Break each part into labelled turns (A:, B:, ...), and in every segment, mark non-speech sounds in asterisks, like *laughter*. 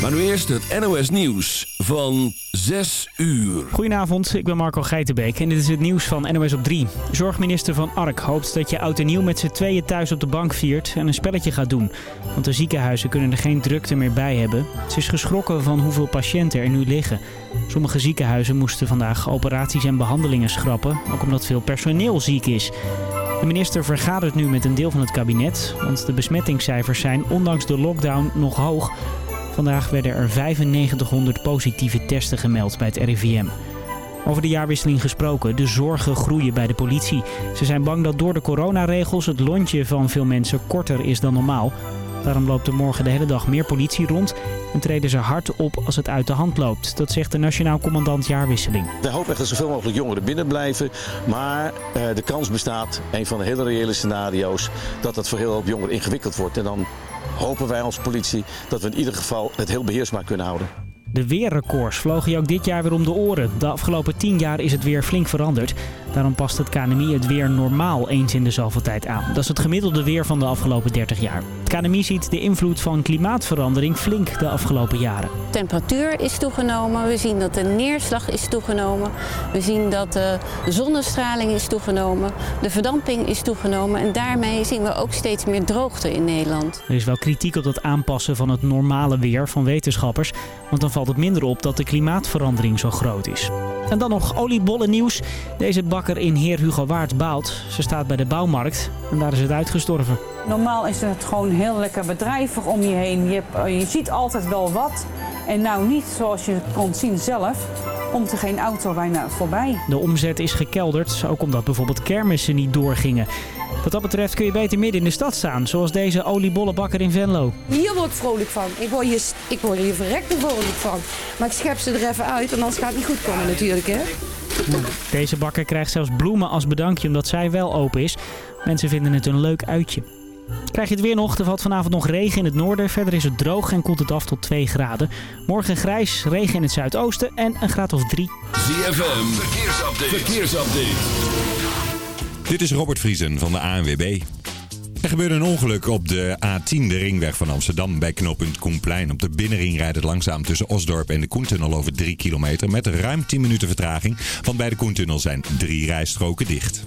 A: Maar nu eerst het NOS Nieuws van 6 uur.
B: Goedenavond, ik ben Marco Geitenbeek en dit is het nieuws van NOS op 3. Zorgminister Van Ark hoopt dat je oud en nieuw met z'n tweeën thuis op de bank viert en een spelletje gaat doen. Want de ziekenhuizen kunnen er geen drukte meer bij hebben. Ze is geschrokken van hoeveel patiënten er nu liggen. Sommige ziekenhuizen moesten vandaag operaties en behandelingen schrappen, ook omdat veel personeel ziek is. De minister vergadert nu met een deel van het kabinet, want de besmettingscijfers zijn ondanks de lockdown nog hoog. Vandaag werden er 9500 positieve testen gemeld bij het RIVM. Over de jaarwisseling gesproken, de zorgen groeien bij de politie. Ze zijn bang dat door de coronaregels het lontje van veel mensen korter is dan normaal. Daarom loopt er morgen de hele dag meer politie rond en treden ze hard op als het uit de hand loopt. Dat zegt de Nationaal Commandant Jaarwisseling.
C: We hopen echt dat zoveel mogelijk jongeren binnen blijven. Maar eh, de kans bestaat, een van de hele reële scenario's, dat het voor heel veel jongeren ingewikkeld wordt. En dan hopen wij als politie dat we in ieder geval het heel beheersbaar kunnen houden.
B: De weerrecords vlogen je ook dit jaar weer om de oren. De afgelopen 10 jaar is het weer flink veranderd. Daarom past het KNMI het weer normaal eens in de zoveel tijd aan. Dat is het gemiddelde weer van de afgelopen 30 jaar. Het KNMI ziet de invloed van klimaatverandering flink de afgelopen jaren.
D: Temperatuur is toegenomen. We zien dat de neerslag is toegenomen. We zien dat de zonnestraling is toegenomen. De verdamping is toegenomen. En daarmee zien we ook steeds meer droogte in Nederland.
B: Er is wel kritiek op dat aanpassen van het normale weer van wetenschappers. Want dan valt het minder op dat de klimaatverandering zo groot is. En dan nog oliebollen nieuws. Deze bakker in Heer Hugo Waard baalt. Ze staat bij de bouwmarkt en daar is het uitgestorven.
E: Normaal is het gewoon heel lekker bedrijvig om je heen. Je, je ziet altijd wel wat. En nou niet zoals je kon zien zelf. Komt er geen auto bijna voorbij.
B: De omzet is gekelderd, ook omdat bijvoorbeeld kermissen niet doorgingen. Wat dat betreft kun je beter midden in de stad staan, zoals deze oliebollenbakker in Venlo.
F: Hier word ik vrolijk van. Ik word hier, ik word hier verrekte vrolijk van. Maar ik schep ze er even uit, en anders gaat het niet goed komen natuurlijk, hè.
B: Deze bakker krijgt zelfs bloemen als bedankje omdat zij wel open is. Mensen vinden het een leuk uitje. Krijg je het weer nog? Er valt vanavond nog regen in het noorden. Verder is het droog en koelt het af tot 2 graden. Morgen grijs, regen in het zuidoosten en een graad of 3.
A: ZFM, verkeersupdate. verkeersupdate.
G: Dit is Robert Vriesen van de ANWB. Er gebeurde een ongeluk op de A10, de ringweg van Amsterdam, bij knooppunt Koenplein. Op de binnenring rijdt het langzaam tussen Osdorp en de Koentunnel over 3 kilometer met ruim 10 minuten vertraging. Want bij de Koentunnel zijn drie rijstroken dicht.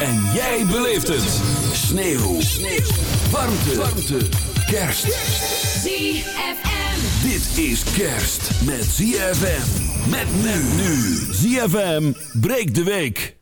A: En jij beleeft het. Sneeuw. Sneeuw. Warmte. Warmte. Kerst.
H: ZFM.
A: Dit is kerst met ZFM. Met men nu. ZFM breekt de week.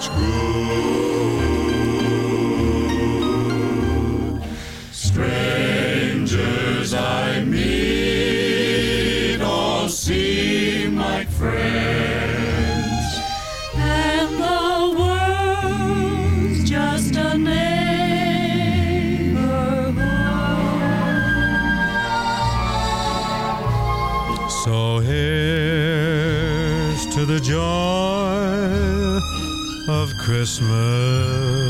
I: Much good. Christmas.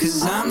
J: Cause I'm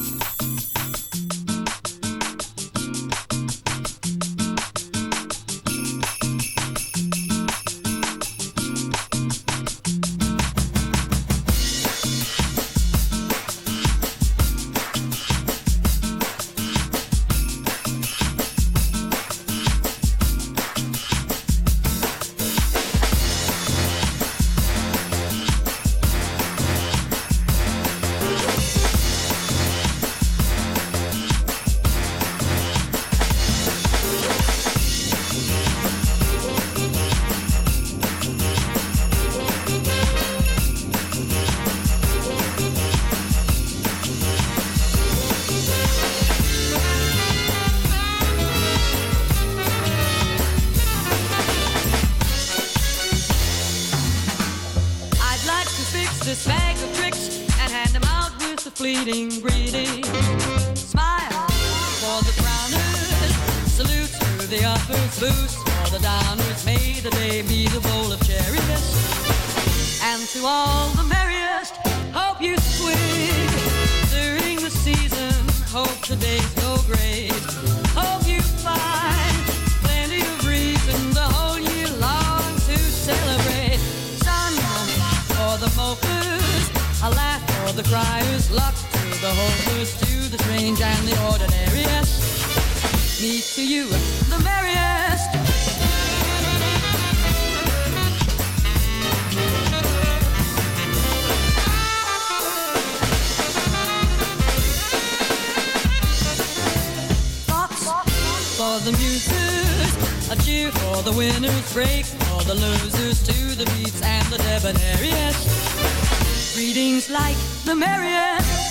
K: A greeting. Smile for the frowners, salute to the uppers, boost for the downers. May the day be the bowl of cherries. And to all the merriest, hope you swing during the season. Hope the days go great. Hope you find plenty of reason the whole year long to celebrate. Sun for the mopers, a laugh for the criers, luck the hopers, to the strange and the ordinary. Me to you, the merriest. For the musers, a cheer for the winners, break for the losers, to the beats and the debonairiest. Greetings like the merriest.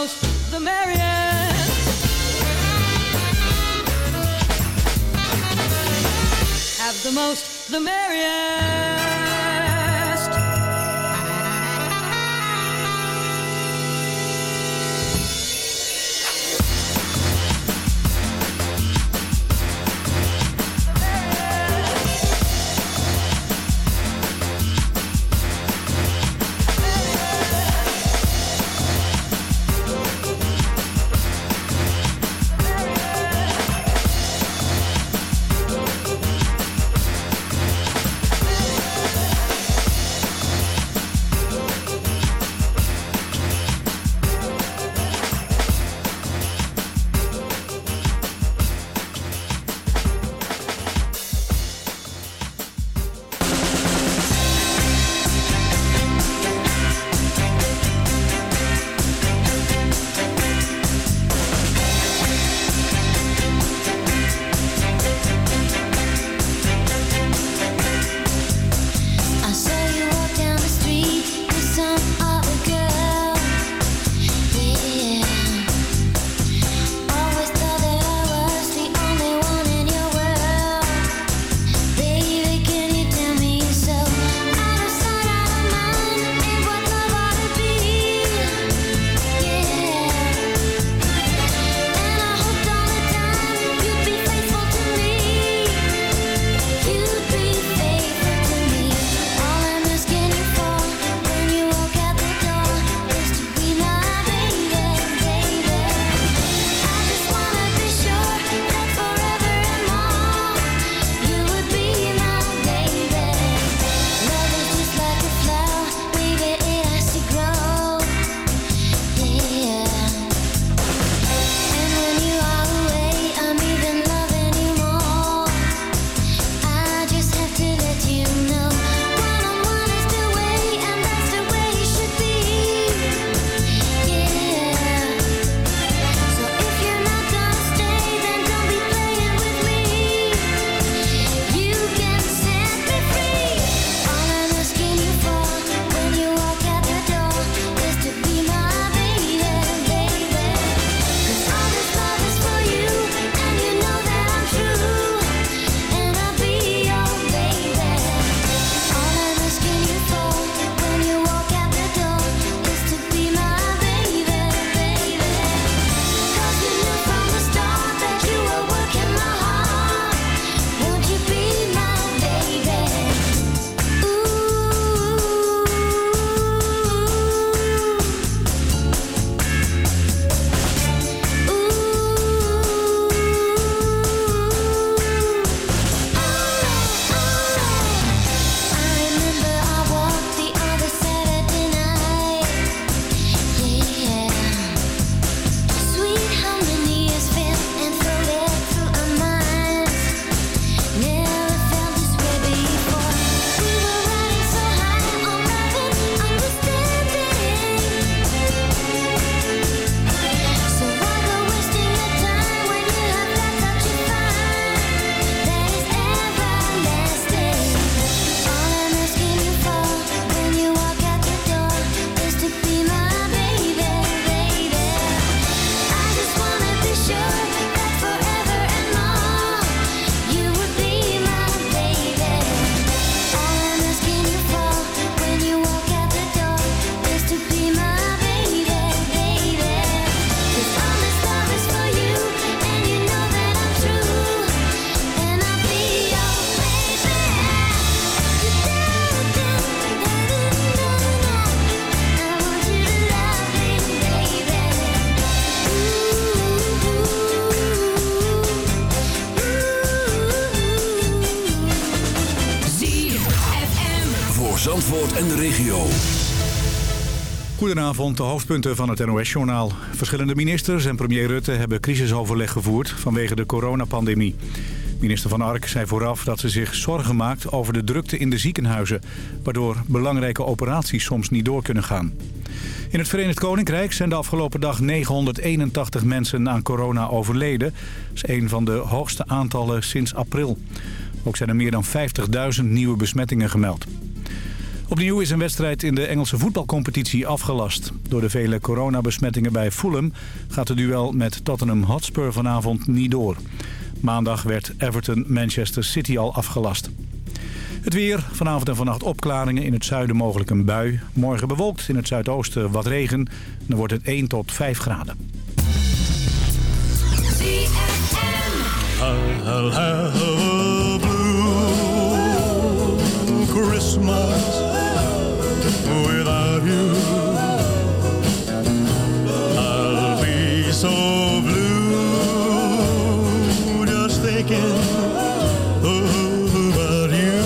K: most, the merriest. Have the most, the merriest.
L: Goedenavond, de hoofdpunten van het NOS-journaal. Verschillende ministers en premier Rutte hebben crisisoverleg gevoerd vanwege de coronapandemie. Minister Van Ark zei vooraf dat ze zich zorgen maakt over de drukte in de ziekenhuizen... waardoor belangrijke operaties soms niet door kunnen gaan. In het Verenigd Koninkrijk zijn de afgelopen dag 981 mensen aan corona overleden. Dat is een van de hoogste aantallen sinds april. Ook zijn er meer dan 50.000 nieuwe besmettingen gemeld. Opnieuw is een wedstrijd in de Engelse voetbalcompetitie afgelast. Door de vele coronabesmettingen bij Fulham gaat het duel met Tottenham Hotspur vanavond niet door. Maandag werd Everton Manchester City al afgelast. Het weer, vanavond en vannacht opklaringen, in het zuiden mogelijk een bui. Morgen bewolkt, in het zuidoosten wat regen. Dan wordt het 1 tot 5 graden.
M: Christmas without you. I'll be so blue just thinking about you.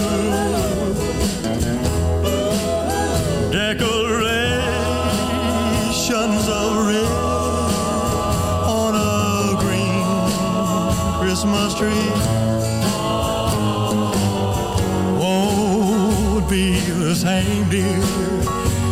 M: Decorations of red on a green Christmas tree dear,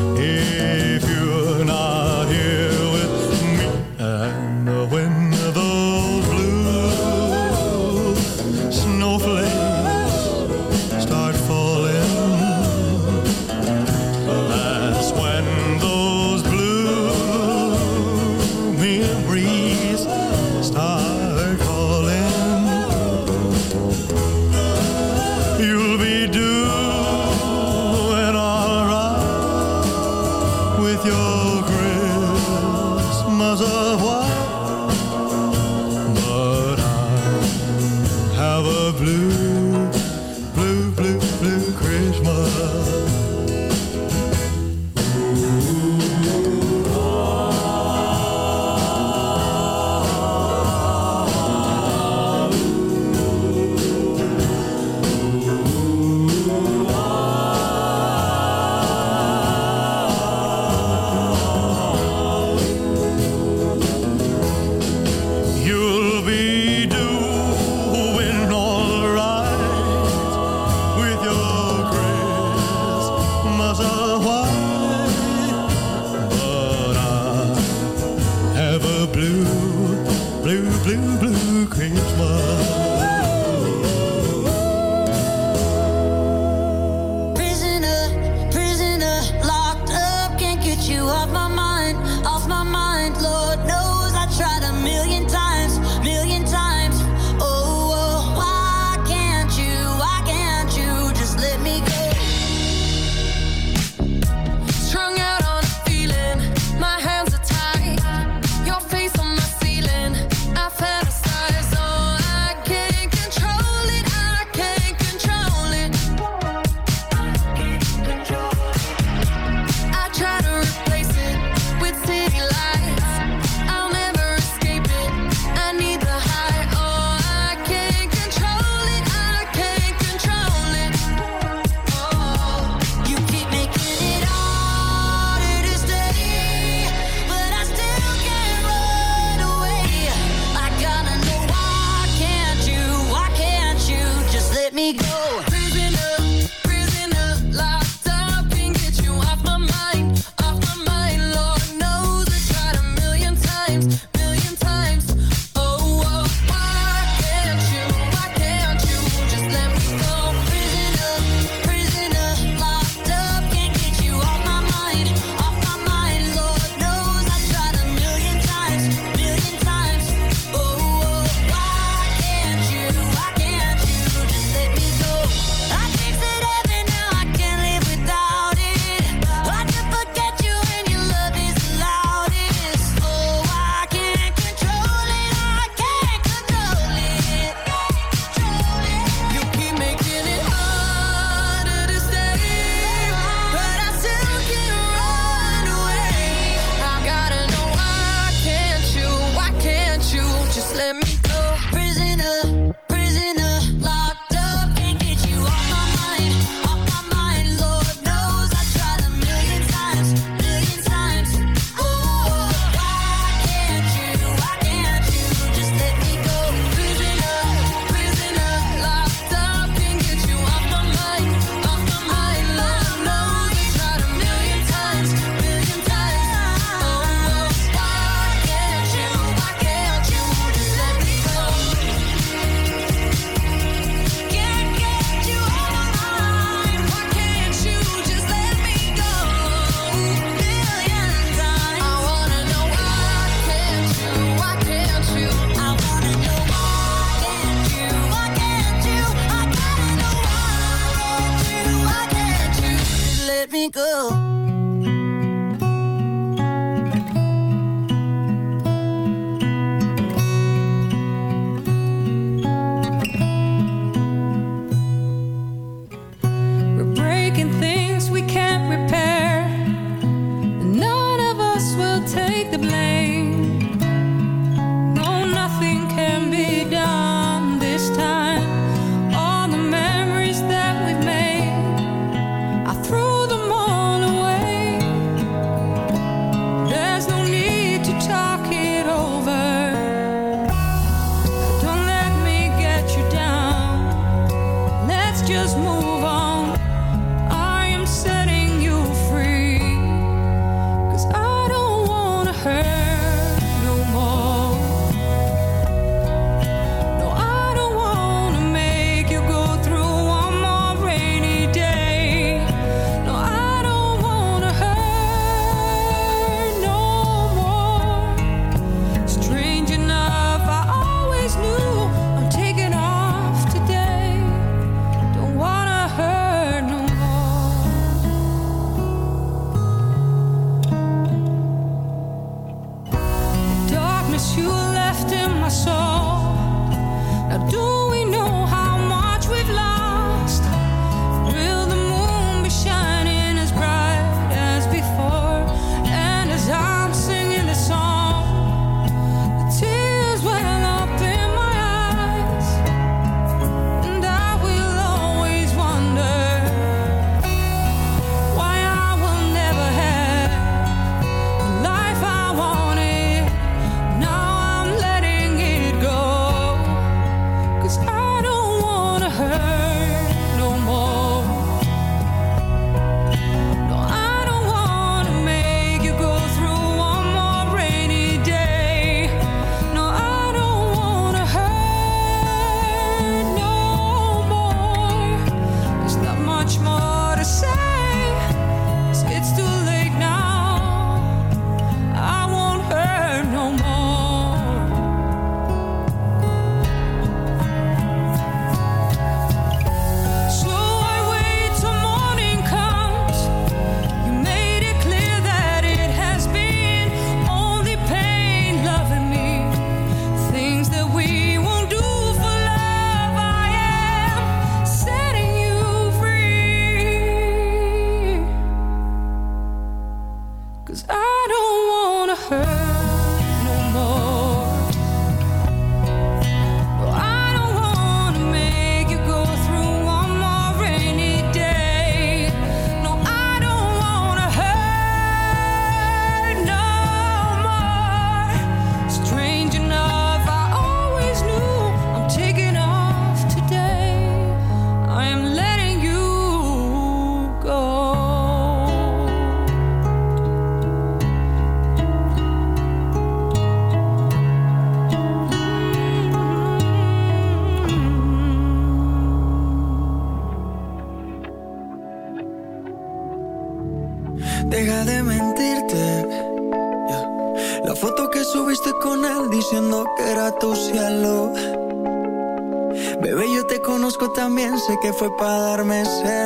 N: fue para darme celos.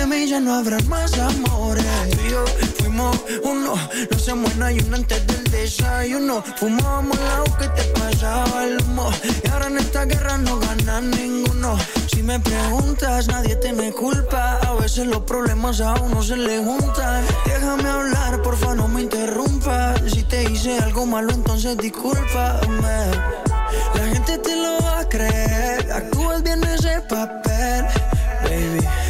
N: de mí ya no habrá más amores. Tú y fuimos uno, no se muera y uno antes del desayuno. Fumábamos el que te pasaba el humo. Y ahora en esta guerra no gana ninguno. Si me preguntas, nadie te me culpa. A veces los problemas a uno se le juntan. Déjame hablar, porfa, no me interrumpas. Si te hice algo malo, entonces discúlpame. La gente te lo va a creer. Actúas bien ese papel, baby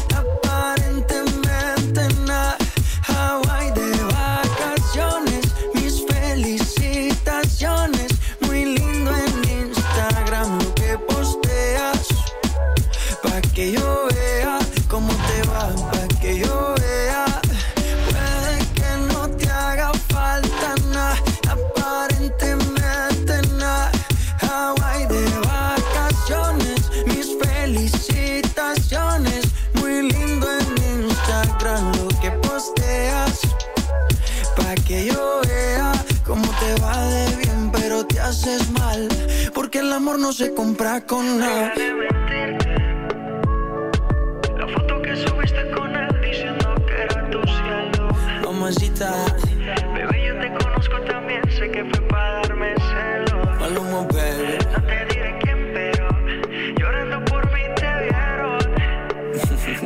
N: con él. De mentirte. La foto que subiste con él diciendo que era tu cielo. Mamacita. Bebé, yo te conozco también, sé que fue para darme celo palomo baby. No te diré quién, pero llorando por mí te vieron.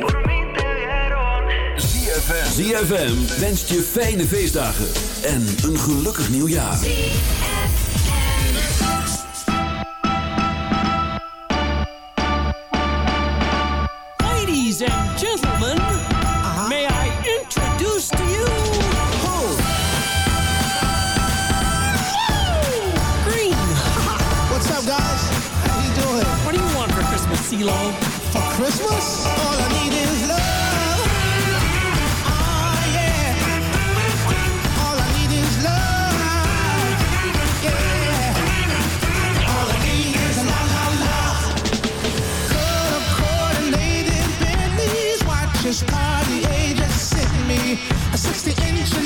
N: *laughs* por mí te vieron.
A: ZFM. ZFM wenst je fijne feestdagen en een gelukkig nieuwjaar.
O: gentlemen, uh-huh. may I introduce to you... Who? Green. *laughs*
P: What's up, guys? How you doing?
O: What do you want for Christmas, CeeLo?
P: For Christmas? Oh,
O: It's the
P: engine.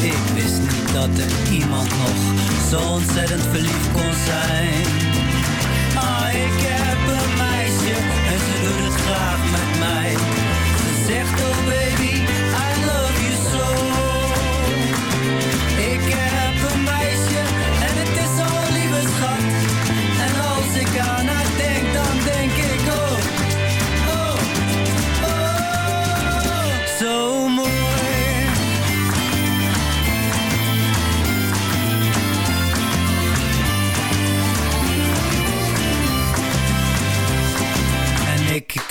Q: Ik wist niet dat er iemand nog zo ontzettend verliefd kon zijn. Ah, ik heb een meisje en ze doet het graag met mij. Ze zegt, oh baby,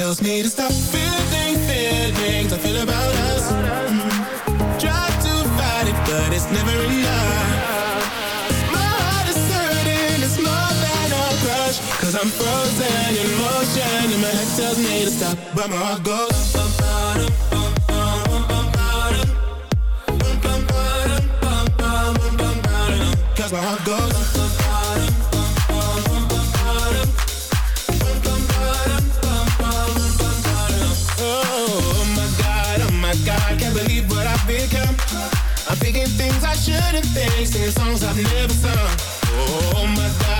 R: Tells me to stop, feelings I feel about us. Try to fight it, but it's never enough. Cause I'm frozen in motion, and my head tells me to stop, but my heart goes. bum, bum, bum, bum, ba-dum. Oh my god, oh my god, can't believe what I've become. I'm thinking things I shouldn't think, singing songs I've never sung. Oh my god,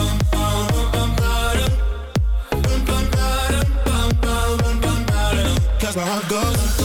P: that's where I
S: go.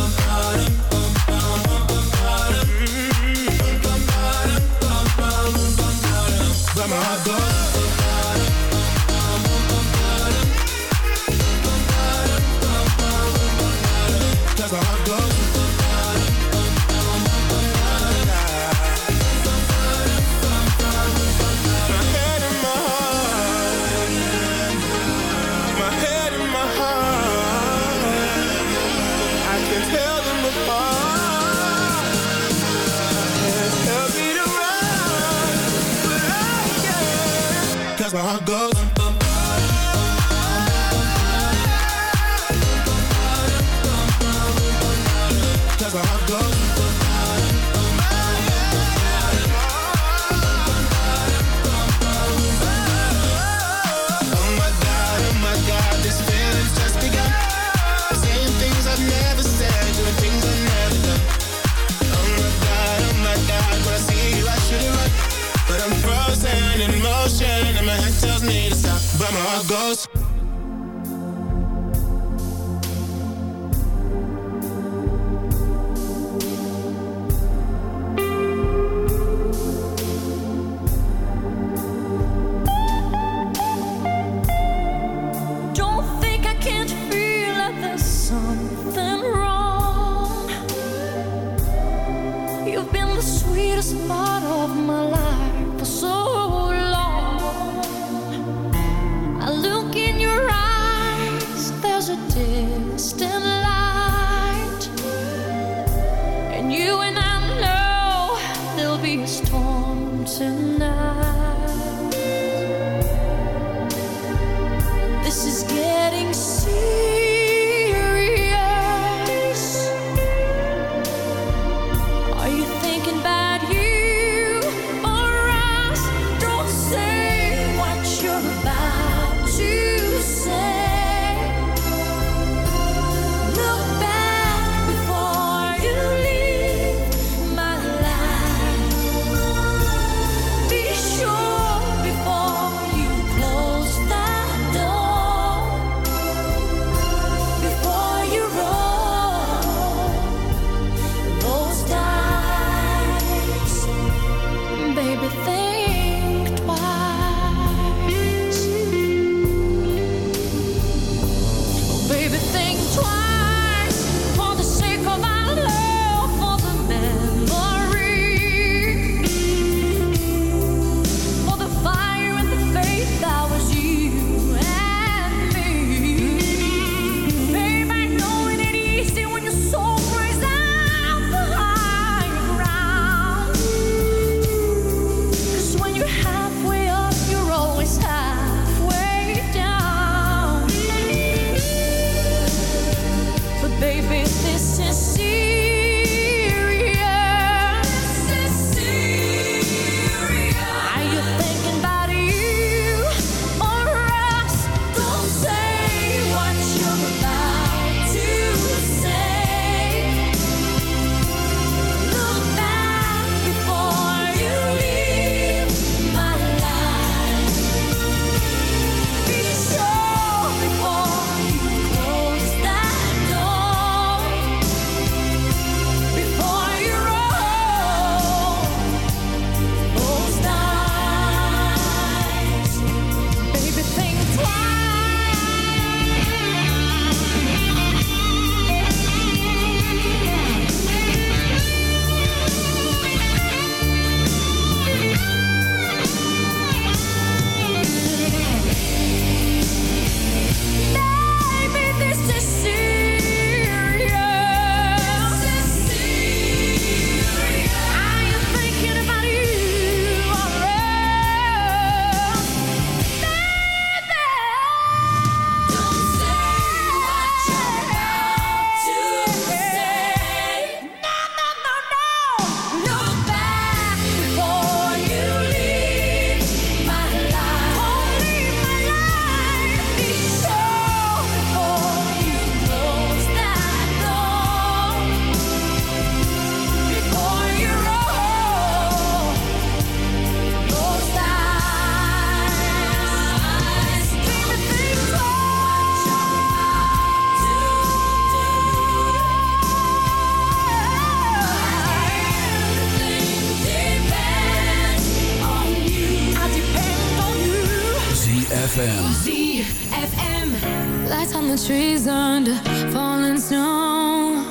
S: trees under falling snow.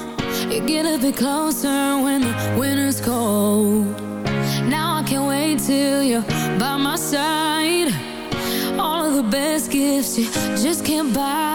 S: You get a bit closer when the winter's cold. Now I can't wait till you're by my side. All of the best gifts you just can't buy.